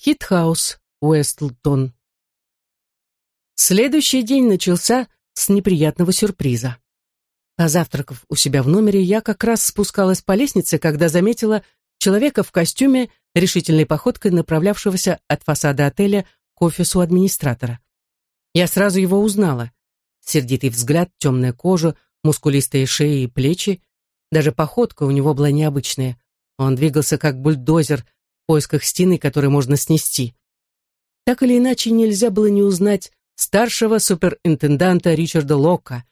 Хитхаус, Уэстлтон. Следующий день начался с неприятного сюрприза. Позавтракав у себя в номере, я как раз спускалась по лестнице, когда заметила человека в костюме, решительной походкой направлявшегося от фасада отеля к офису администратора. Я сразу его узнала. Сердитый взгляд, темная кожа, мускулистые шеи и плечи. Даже походка у него была необычная. Он двигался как бульдозер поисках стены, которую можно снести. Так или иначе, нельзя было не узнать старшего суперинтенданта Ричарда Лока.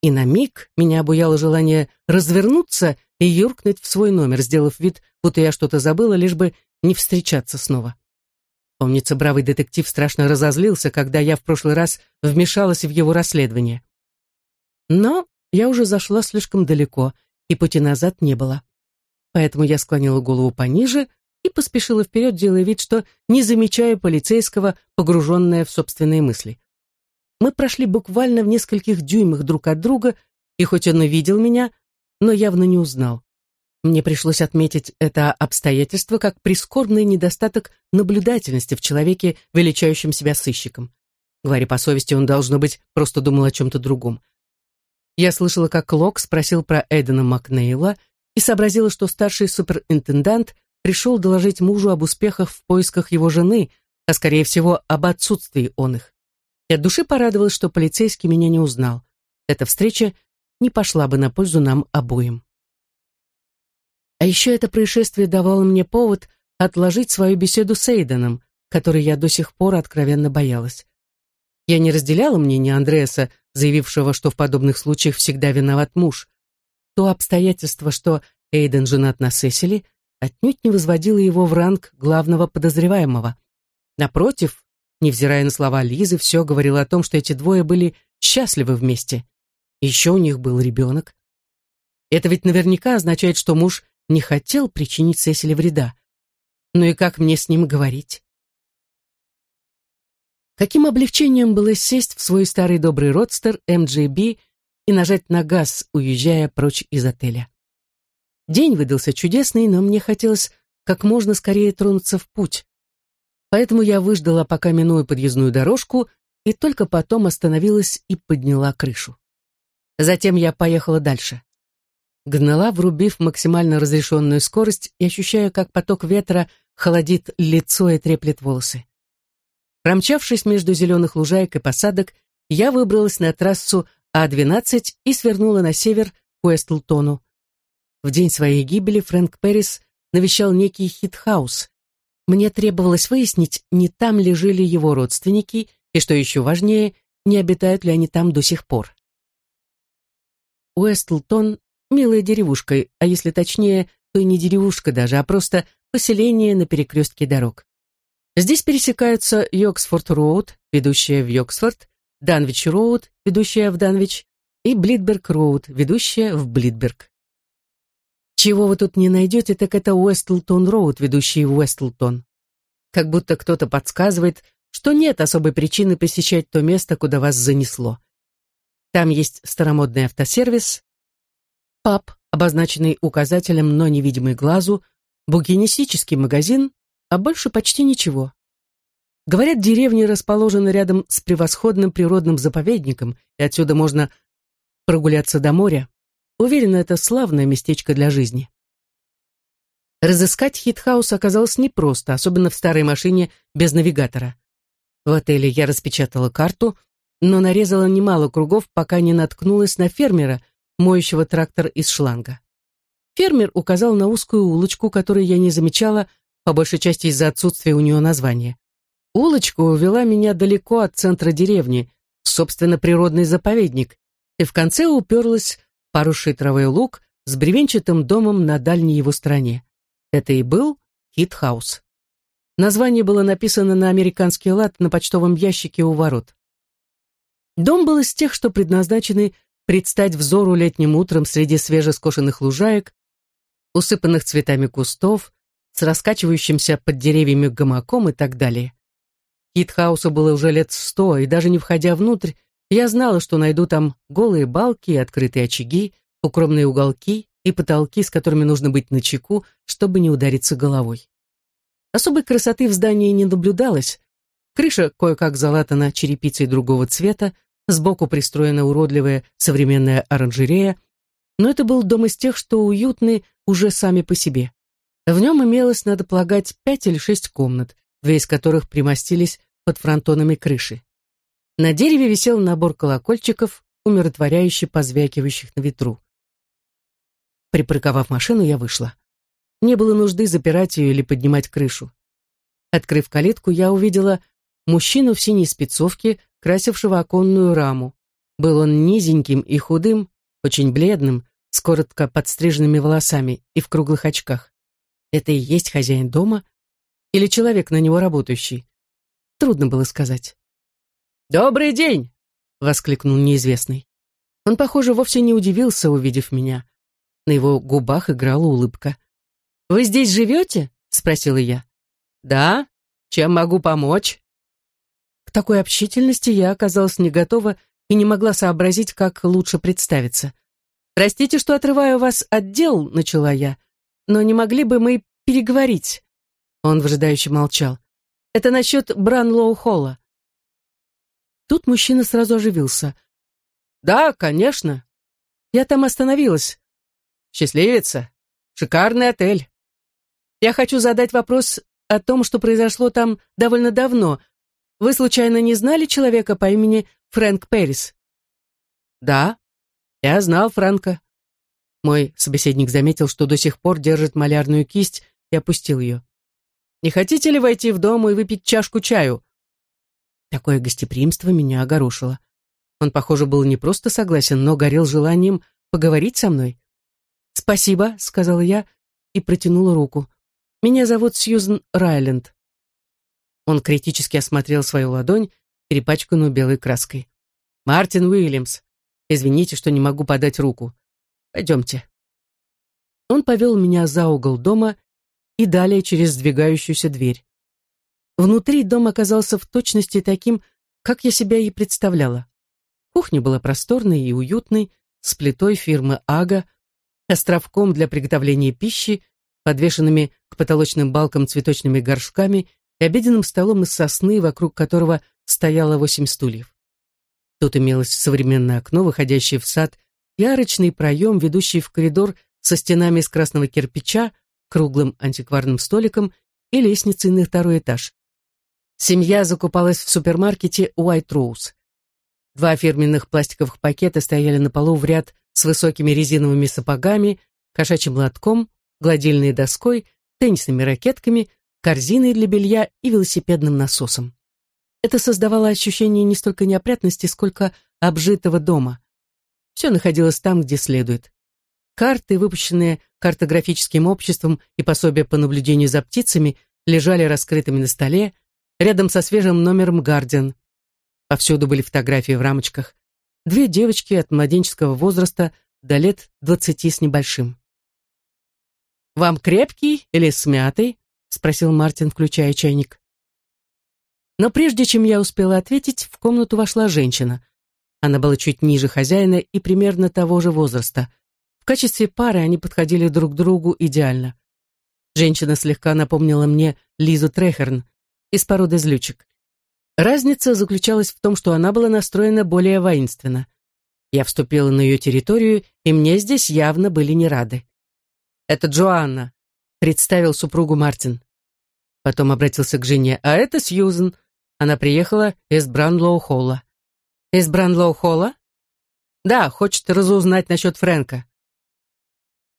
И на миг меня обуяло желание развернуться и юркнуть в свой номер, сделав вид, будто я что-то забыла, лишь бы не встречаться снова. Помнится, бравый детектив страшно разозлился, когда я в прошлый раз вмешалась в его расследование. Но я уже зашла слишком далеко, и пути назад не было. Поэтому я склонила голову пониже и поспешила вперед, делая вид, что не замечаю полицейского, погруженная в собственные мысли. Мы прошли буквально в нескольких дюймах друг от друга, и хоть он и видел меня, но явно не узнал. Мне пришлось отметить это обстоятельство как прискорбный недостаток наблюдательности в человеке, величающем себя сыщиком. Говоря по совести, он, должно быть, просто думал о чем-то другом. Я слышала, как Лок спросил про Эйдена Макнейла и сообразила, что старший суперинтендант пришел доложить мужу об успехах в поисках его жены, а скорее всего об отсутствии он их. И от души порадовалась, что полицейский меня не узнал. Эта встреча не пошла бы на пользу нам обоим. А еще это происшествие давало мне повод отложить свою беседу с Эйденом, которой я до сих пор откровенно боялась. Я не разделяла мнение Андреаса, заявившего, что в подобных случаях всегда виноват муж. То обстоятельство, что Эйден женат на Сесили, отнюдь не возводило его в ранг главного подозреваемого. Напротив, невзирая на слова Лизы, все говорило о том, что эти двое были счастливы вместе. Еще у них был ребенок. Это ведь наверняка означает, что муж не хотел причинить Сесили вреда. Ну и как мне с ним говорить? Каким облегчением было сесть в свой старый добрый родстер MGB и нажать на газ, уезжая прочь из отеля. День выдался чудесный, но мне хотелось как можно скорее тронуться в путь. Поэтому я выждала, пока миную подъездную дорожку, и только потом остановилась и подняла крышу. Затем я поехала дальше. Гнала, врубив максимально разрешенную скорость и ощущая, как поток ветра холодит лицо и треплет волосы. Промчавшись между зеленых лужаек и посадок, я выбралась на трассу А-12 и свернула на север к Уэстлтону. В день своей гибели Фрэнк Перрис навещал некий хитхаус. Мне требовалось выяснить, не там ли жили его родственники, и, что еще важнее, не обитают ли они там до сих пор. Уэстлтон — милая деревушка, а если точнее, то и не деревушка даже, а просто поселение на перекрестке дорог. Здесь пересекаются Йоксфорд-Роуд, ведущая в Йоксфорд, Данвич-Роуд, ведущая в Данвич, и Блитберг-Роуд, ведущая в Блитберг. Чего вы тут не найдете, так это Уэстлтон-Роуд, ведущий в Уэстлтон. Как будто кто-то подсказывает, что нет особой причины посещать то место, куда вас занесло. Там есть старомодный автосервис, паб, обозначенный указателем, но невидимый глазу, букинистический магазин, а больше почти ничего. Говорят, деревня расположена рядом с превосходным природным заповедником, и отсюда можно прогуляться до моря. Уверена, это славное местечко для жизни. Разыскать хитхаус оказалось непросто, особенно в старой машине без навигатора. В отеле я распечатала карту, но нарезала немало кругов, пока не наткнулась на фермера, моющего трактор из шланга. Фермер указал на узкую улочку, которую я не замечала, по большей части из-за отсутствия у нее названия. Улочка увела меня далеко от центра деревни, собственно, природный заповедник, и в конце уперлась поросший травой луг с бревенчатым домом на дальней его стороне. Это и был Хитхаус. Название было написано на американский лад на почтовом ящике у ворот. Дом был из тех, что предназначены предстать взору летним утром среди свежескошенных лужаек, усыпанных цветами кустов, с раскачивающимся под деревьями гамаком и так далее. Хитхаусу было уже лет сто, и даже не входя внутрь, я знала, что найду там голые балки и открытые очаги, укромные уголки и потолки, с которыми нужно быть начеку, чтобы не удариться головой. Особой красоты в здании не наблюдалось. Крыша кое-как залатана черепицей другого цвета, сбоку пристроена уродливая современная оранжерея, но это был дом из тех, что уютны уже сами по себе. В нем имелось, надо полагать, пять или шесть комнат, две из которых примостились под фронтонами крыши. На дереве висел набор колокольчиков, умиротворяюще позвякивающих на ветру. Припарковав машину, я вышла. Не было нужды запирать ее или поднимать крышу. Открыв калитку, я увидела мужчину в синей спецовке, красившего оконную раму. Был он низеньким и худым, очень бледным, с коротко подстриженными волосами и в круглых очках. Это и есть хозяин дома или человек на него работающий? Трудно было сказать. «Добрый день!» — воскликнул неизвестный. Он, похоже, вовсе не удивился, увидев меня. На его губах играла улыбка. «Вы здесь живете?» — спросила я. «Да. Чем могу помочь?» К такой общительности я оказалась не готова и не могла сообразить, как лучше представиться. «Простите, что отрываю вас от дел», — начала я, «но не могли бы мы переговорить?» Он выжидающе молчал. «Это насчет Бранлоу-Холла». Тут мужчина сразу оживился. «Да, конечно. Я там остановилась. Счастливица. Шикарный отель. Я хочу задать вопрос о том, что произошло там довольно давно. Вы случайно не знали человека по имени Фрэнк Перрис? Да, я знал Фрэнка. Мой собеседник заметил, что до сих пор держит малярную кисть и опустил ее. Не хотите ли войти в дом и выпить чашку чаю? Такое гостеприимство меня огорошило. Он, похоже, был не просто согласен, но горел желанием поговорить со мной. «Спасибо», — сказала я и протянула руку. «Меня зовут Сьюзен Райленд». Он критически осмотрел свою ладонь, перепачканную белой краской. «Мартин Уильямс, извините, что не могу подать руку. Пойдемте». Он повел меня за угол дома и далее через сдвигающуюся дверь. Внутри дом оказался в точности таким, как я себя и представляла. Кухня была просторной и уютной, с плитой фирмы «Ага», островком для приготовления пищи, подвешенными к потолочным балкам цветочными горшками и обеденным столом из сосны, вокруг которого стояло восемь стульев. Тут имелось современное окно, выходящее в сад, и арочный проем, ведущий в коридор со стенами из красного кирпича, круглым антикварным столиком и лестницей на второй этаж. Семья закупалась в супермаркете White Rose. Два фирменных пластиковых пакета стояли на полу в ряд с высокими резиновыми сапогами, кошачьим лотком, гладильной доской, теннисными ракетками, корзиной для белья и велосипедным насосом. Это создавало ощущение не столько неопрятности, сколько обжитого дома. Все находилось там, где следует. Карты, выпущенные картографическим обществом и пособия по наблюдению за птицами, лежали раскрытыми на столе, рядом со свежим номером «Гардиан». Повсюду были фотографии в рамочках, Две девочки от младенческого возраста до лет двадцати с небольшим. «Вам крепкий или смятый?» — спросил Мартин, включая чайник. Но прежде чем я успела ответить, в комнату вошла женщина. Она была чуть ниже хозяина и примерно того же возраста. В качестве пары они подходили друг к другу идеально. Женщина слегка напомнила мне Лизу Трехерн из породы злючек. Разница заключалась в том, что она была настроена более воинственно. Я вступила на ее территорию, и мне здесь явно были не рады. «Это Джоанна», — представил супругу Мартин. Потом обратился к жене. «А это Сьюзен. Она приехала из Бранлоу-Холла». «Из Бранлоу-Холла?» «Да, хочет разузнать насчет Фрэнка».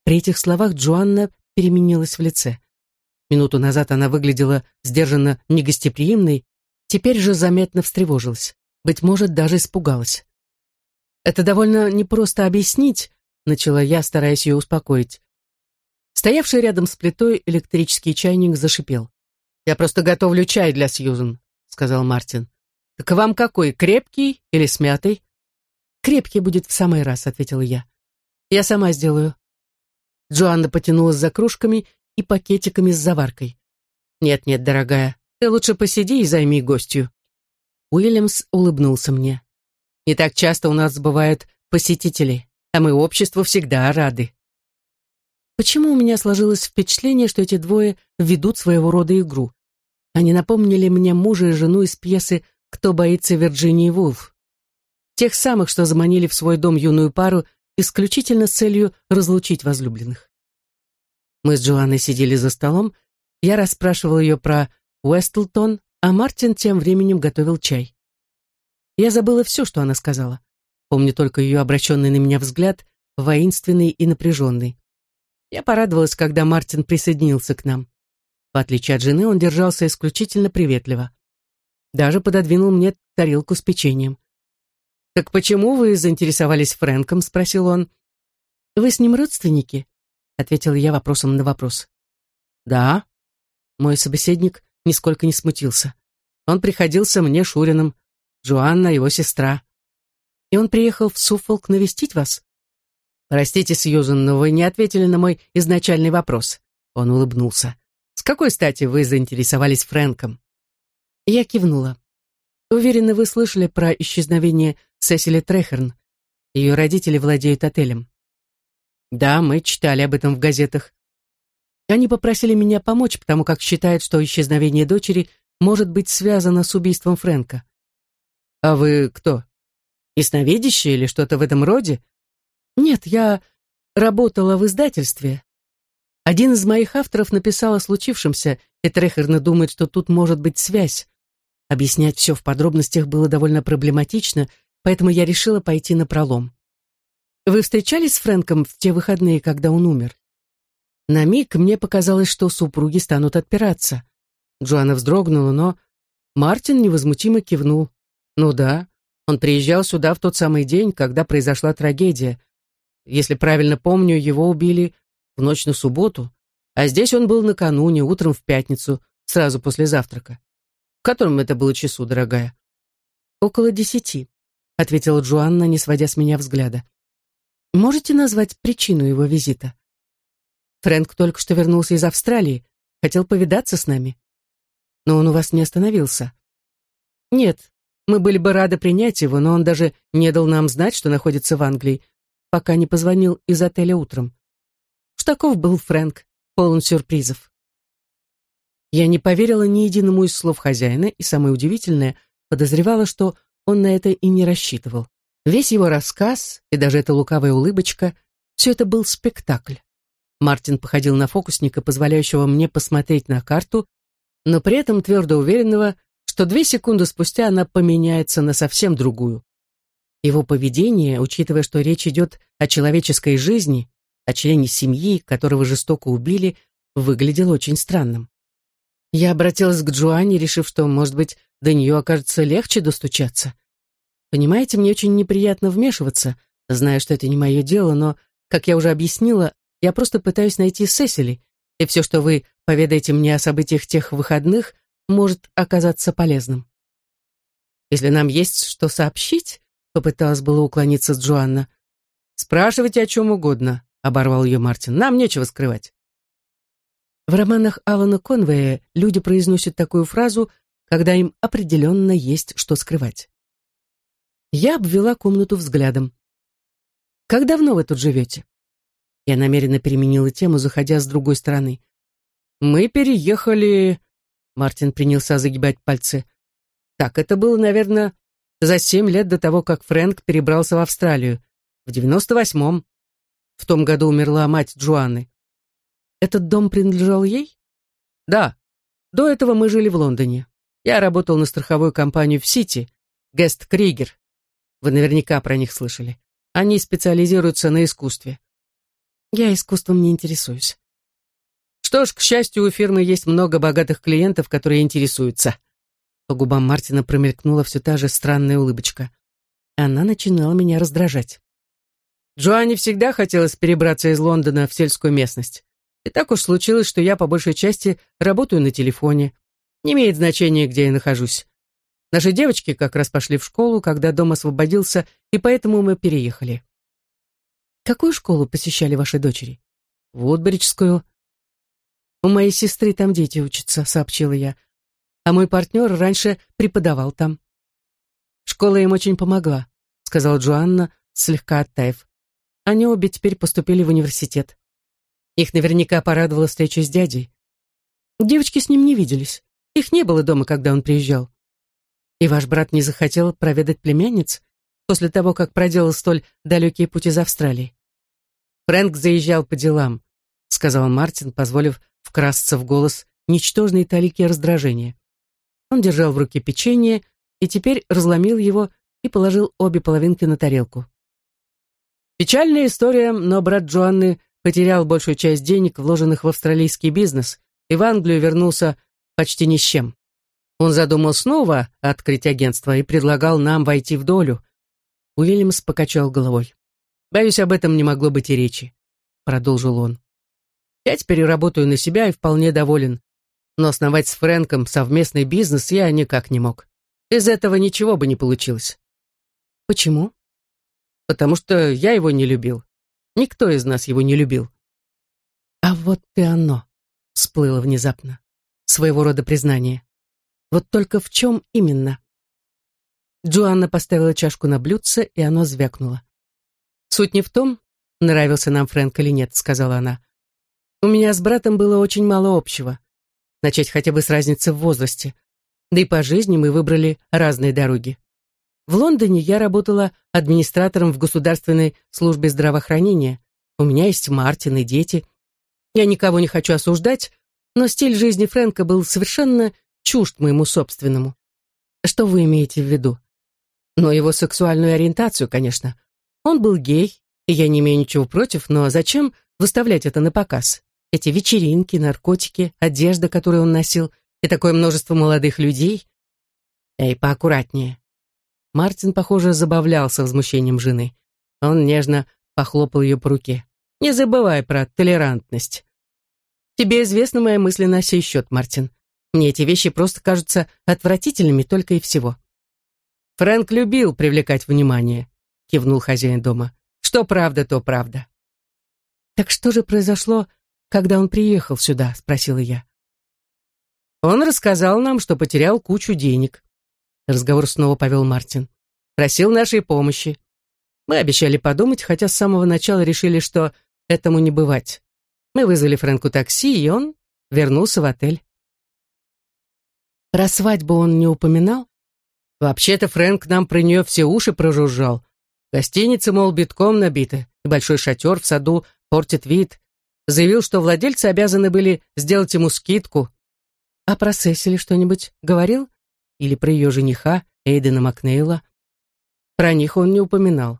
При этих словах Джоанна переменилась в лице. Минуту назад она выглядела сдержанно негостеприимной, Теперь же заметно встревожилась. Быть может, даже испугалась. «Это довольно непросто объяснить», — начала я, стараясь ее успокоить. Стоявший рядом с плитой электрический чайник зашипел. «Я просто готовлю чай для Сьюзен», — сказал Мартин. «Так вам какой, крепкий или смятый?» «Крепкий будет в самый раз», — ответила я. «Я сама сделаю». Джоанна потянулась за кружками и пакетиками с заваркой. «Нет-нет, дорогая, ты лучше посиди и займи гостью». Уильямс улыбнулся мне. «Не так часто у нас бывают посетители, а мы обществу всегда рады». Почему у меня сложилось впечатление, что эти двое ведут своего рода игру? Они напомнили мне мужа и жену из пьесы «Кто боится Вирджинии Вулф». Тех самых, что заманили в свой дом юную пару исключительно с целью разлучить возлюбленных. Мы с Джоанной сидели за столом, я расспрашивал ее про Уэстлтон, а Мартин тем временем готовил чай. Я забыла все, что она сказала. Помню только ее обращенный на меня взгляд, воинственный и напряженный. Я порадовалась, когда Мартин присоединился к нам. В отличие от жены, он держался исключительно приветливо. Даже пододвинул мне тарелку с печеньем. «Так почему вы заинтересовались Фрэнком?» — спросил он. «Вы с ним родственники?» — ответил я вопросом на вопрос. «Да». Мой собеседник нисколько не смутился. Он приходился мне Шуриным, Джоанна его сестра. И он приехал в Суффолк навестить вас? Простите, Сьюзен, но вы не ответили на мой изначальный вопрос. Он улыбнулся. С какой стати вы заинтересовались Фрэнком? Я кивнула. Уверена, вы слышали про исчезновение Сесили Трехерн. Ее родители владеют отелем. Да, мы читали об этом в газетах. Они попросили меня помочь, потому как считают, что исчезновение дочери может быть связано с убийством Фрэнка. А вы кто? Ясновидящий или что-то в этом роде? Нет, я работала в издательстве. Один из моих авторов написал о случившемся, и Трехерна думает, что тут может быть связь. Объяснять все в подробностях было довольно проблематично, поэтому я решила пойти на пролом. Вы встречались с Фрэнком в те выходные, когда он умер? На миг мне показалось, что супруги станут отпираться. Джоанна вздрогнула, но Мартин невозмутимо кивнул. Ну да, он приезжал сюда в тот самый день, когда произошла трагедия. Если правильно помню, его убили в ночь на субботу, а здесь он был накануне, утром в пятницу, сразу после завтрака. В котором это было часу, дорогая? Около десяти, ответила Джоанна, не сводя с меня взгляда. Можете назвать причину его визита? Фрэнк только что вернулся из Австралии, хотел повидаться с нами. Но он у вас не остановился. Нет, мы были бы рады принять его, но он даже не дал нам знать, что находится в Англии, пока не позвонил из отеля утром. Что таков был Фрэнк, полон сюрпризов. Я не поверила ни единому из слов хозяина, и самое удивительное, подозревала, что он на это и не рассчитывал. Весь его рассказ, и даже эта лукавая улыбочка, все это был спектакль. Мартин походил на фокусника, позволяющего мне посмотреть на карту, но при этом твердо уверенного, что две секунды спустя она поменяется на совсем другую. Его поведение, учитывая, что речь идет о человеческой жизни, о члене семьи, которого жестоко убили, выглядело очень странным. Я обратилась к Джоанне, решив, что, может быть, до нее окажется легче достучаться. Понимаете, мне очень неприятно вмешиваться, зная, что это не мое дело, но, как я уже объяснила, я просто пытаюсь найти Сесили, и все, что вы поведаете мне о событиях тех выходных, может оказаться полезным. Если нам есть что сообщить, попыталась было уклониться Джоанна. Спрашивайте о чем угодно, оборвал ее Мартин. Нам нечего скрывать. В романах Алана Конвея люди произносят такую фразу, когда им определенно есть что скрывать. Я обвела комнату взглядом. «Как давно вы тут живете?» Я намеренно переменила тему, заходя с другой стороны. «Мы переехали Мартин принялся загибать пальцы. Так, это было, наверное, за семь лет до того, как Фрэнк перебрался в Австралию. В девяносто восьмом. В том году умерла мать Джоанны. Этот дом принадлежал ей? Да. До этого мы жили в Лондоне. Я работал на страховую компанию в Сити, Гест Кригер. Вы наверняка про них слышали. Они специализируются на искусстве. Я искусством не интересуюсь. Что ж, к счастью, у фирмы есть много богатых клиентов, которые интересуются. По губам Мартина промелькнула все та же странная улыбочка. Она начинала меня раздражать. Джоанне всегда хотелось перебраться из Лондона в сельскую местность. И так уж случилось, что я по большей части работаю на телефоне. Не имеет значения, где я нахожусь. Наши девочки как раз пошли в школу, когда дом освободился, и поэтому мы переехали. Какую школу посещали ваши дочери? Вудбриджскую, «У моей сестры там дети учатся», — сообщила я. «А мой партнер раньше преподавал там». «Школа им очень помогла», — сказала Джоанна, слегка оттаив. «Они обе теперь поступили в университет». Их наверняка порадовала встреча с дядей. Девочки с ним не виделись. Их не было дома, когда он приезжал. И ваш брат не захотел проведать племянниц после того, как проделал столь далекие пути из Австралии. Фрэнк заезжал по делам, сказал Мартин, позволив вкрасться в голос ничтожной талики раздражения. Он держал в руке печенье и теперь разломил его и положил обе половинки на тарелку. Печальная история, но брат Джоанны потерял большую часть денег, вложенных в австралийский бизнес, и в Англию вернулся почти ни с чем. Он задумал снова открыть агентство и предлагал нам войти в долю. Уильямс покачал головой. «Боюсь, об этом не могло быть и речи», — продолжил он. «Я теперь работаю на себя и вполне доволен, но основать с Фрэнком совместный бизнес я никак не мог. Из этого ничего бы не получилось». «Почему?» «Потому что я его не любил. Никто из нас его не любил». «А вот и оно», — всплыло внезапно. Своего рода признание. Вот только в чем именно? Джоанна поставила чашку на блюдце, и оно звякнуло. «Суть не в том, нравился нам Фрэнк или нет», — сказала она. «У меня с братом было очень мало общего. Начать хотя бы с разницы в возрасте. Да и по жизни мы выбрали разные дороги. В Лондоне я работала администратором в государственной службе здравоохранения. У меня есть Мартин и дети. Я никого не хочу осуждать, но стиль жизни Фрэнка был совершенно чужд моему собственному. Что вы имеете в виду? Но его сексуальную ориентацию, конечно. Он был гей, и я не имею ничего против, но зачем выставлять это на показ? Эти вечеринки, наркотики, одежда, которую он носил, и такое множество молодых людей. Эй, поаккуратнее. Мартин, похоже, забавлялся возмущением жены. Он нежно похлопал ее по руке. Не забывай про толерантность. Тебе известны мои мысли на сей счет, Мартин. Мне эти вещи просто кажутся отвратительными только и всего. Фрэнк любил привлекать внимание, кивнул хозяин дома. Что правда, то правда. Так что же произошло, когда он приехал сюда, спросила я. Он рассказал нам, что потерял кучу денег. Разговор снова повел Мартин. Просил нашей помощи. Мы обещали подумать, хотя с самого начала решили, что этому не бывать. Мы вызвали Фрэнку такси, и он вернулся в отель. Про свадьбу он не упоминал? Вообще-то Фрэнк нам про нее все уши прожужжал. Гостиница, мол, битком набита, и большой шатер в саду портит вид. Заявил, что владельцы обязаны были сделать ему скидку. А про Сесили что-нибудь говорил? Или про ее жениха, Эйдена Макнейла? Про них он не упоминал.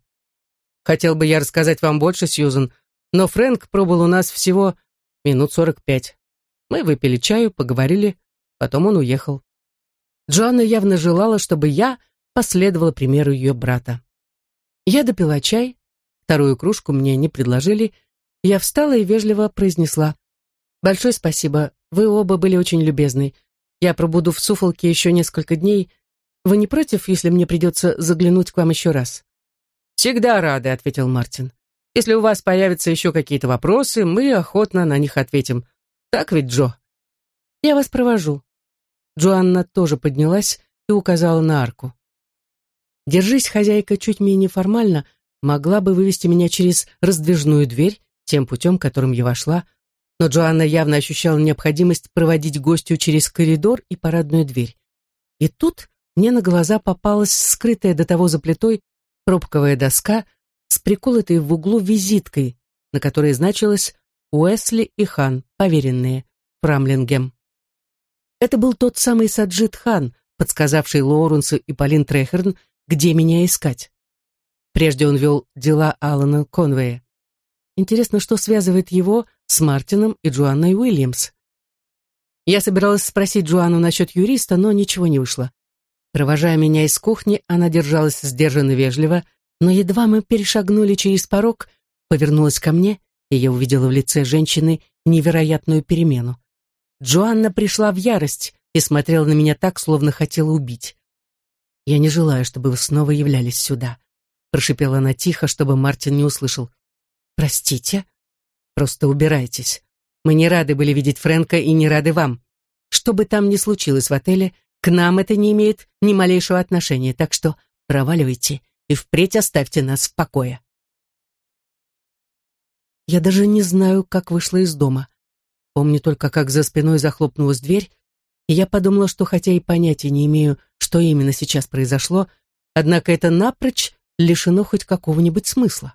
Хотел бы я рассказать вам больше, Сьюзен, но Фрэнк пробыл у нас всего минут сорок пять. Мы выпили чаю, поговорили, потом он уехал. Джоанна явно желала, чтобы я последовала примеру ее брата. Я допила чай, вторую кружку мне не предложили, я встала и вежливо произнесла. «Большое спасибо, вы оба были очень любезны. Я пробуду в Суфолке еще несколько дней. Вы не против, если мне придется заглянуть к вам еще раз?» «Всегда рады», — ответил Мартин. «Если у вас появятся еще какие-то вопросы, мы охотно на них ответим. Так ведь, Джо?» «Я вас провожу», Джоанна тоже поднялась и указала на арку. Держись, хозяйка, чуть менее формально, могла бы вывести меня через раздвижную дверь, тем путем, которым я вошла, но Джоанна явно ощущала необходимость проводить гостю через коридор и парадную дверь. И тут мне на глаза попалась скрытая до того за плитой пробковая доска с приколотой в углу визиткой, на которой значилось «Уэсли и Хан, поверенные, Фрамлингем». Это был тот самый Саджид Хан, подсказавший Лоуренсу и Полин Трехерн, где меня искать. Прежде он вел дела Алана Конвея. Интересно, что связывает его с Мартином и Джоанной Уильямс. Я собиралась спросить Джоанну насчет юриста, но ничего не вышло. Провожая меня из кухни, она держалась сдержанно вежливо, но едва мы перешагнули через порог, повернулась ко мне, и я увидела в лице женщины невероятную перемену. Джоанна пришла в ярость и смотрела на меня так, словно хотела убить. «Я не желаю, чтобы вы снова являлись сюда», — прошипела она тихо, чтобы Мартин не услышал. «Простите? Просто убирайтесь. Мы не рады были видеть Фрэнка и не рады вам. Что бы там ни случилось в отеле, к нам это не имеет ни малейшего отношения, так что проваливайте и впредь оставьте нас в покое». Я даже не знаю, как вышла из дома. Помню только, как за спиной захлопнулась дверь, и я подумала, что хотя и понятия не имею, что именно сейчас произошло, однако это напрочь лишено хоть какого-нибудь смысла.